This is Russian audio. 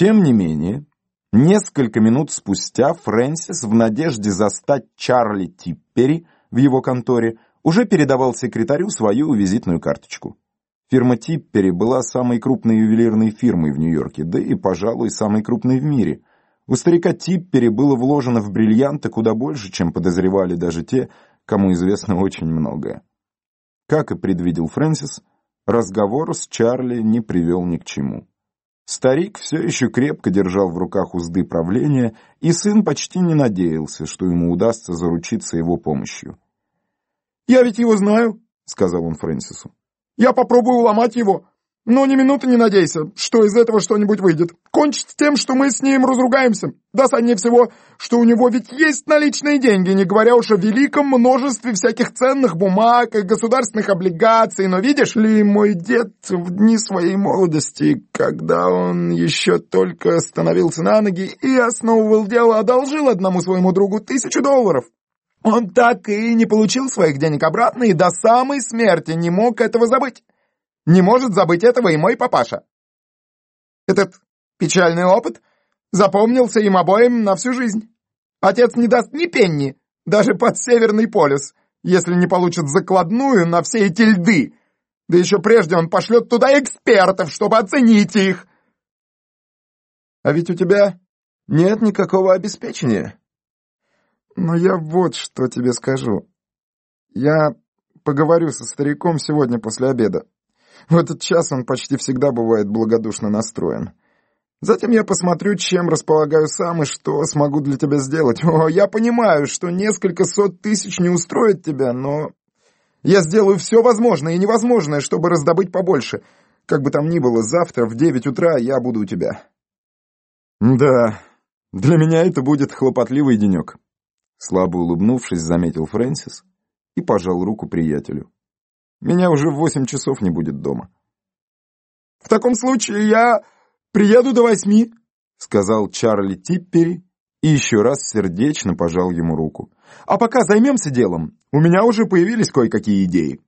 Тем не менее, несколько минут спустя Фрэнсис в надежде застать Чарли Типпери в его конторе уже передавал секретарю свою визитную карточку. Фирма Типпери была самой крупной ювелирной фирмой в Нью-Йорке, да и, пожалуй, самой крупной в мире. У старика Типпери было вложено в бриллианты куда больше, чем подозревали даже те, кому известно очень многое. Как и предвидел Фрэнсис, разговор с Чарли не привел ни к чему. Старик все еще крепко держал в руках узды правления, и сын почти не надеялся, что ему удастся заручиться его помощью. «Я ведь его знаю», — сказал он Фрэнсису. «Я попробую уломать его, но ни минуты не надейся, что из этого что-нибудь выйдет. Кончится тем, что мы с ним разругаемся. Досаднее всего, что у него ведь есть наличные деньги, не говоря уж о великом множестве всяких ценных бумаг и государственных облигаций. Но видишь ли, мой дед в дни своей молодости, когда он еще только становился на ноги и основывал дело, одолжил одному своему другу тысячу долларов. Он так и не получил своих денег обратно и до самой смерти не мог этого забыть. Не может забыть этого и мой папаша. Этот печальный опыт запомнился им обоим на всю жизнь. Отец не даст ни пенни, даже под Северный полюс, если не получит закладную на все эти льды. Да еще прежде он пошлет туда экспертов, чтобы оценить их. А ведь у тебя нет никакого обеспечения. Но я вот что тебе скажу. Я поговорю со стариком сегодня после обеда. В этот час он почти всегда бывает благодушно настроен. Затем я посмотрю, чем располагаю сам и что смогу для тебя сделать. О, я понимаю, что несколько сот тысяч не устроит тебя, но я сделаю все возможное и невозможное, чтобы раздобыть побольше. Как бы там ни было, завтра в девять утра я буду у тебя. Да, для меня это будет хлопотливый денек. Слабо улыбнувшись, заметил Фрэнсис и пожал руку приятелю. Меня уже в восемь часов не будет дома. «В таком случае я приеду до восьми», — сказал Чарли Типпери и еще раз сердечно пожал ему руку. «А пока займемся делом. У меня уже появились кое-какие идеи».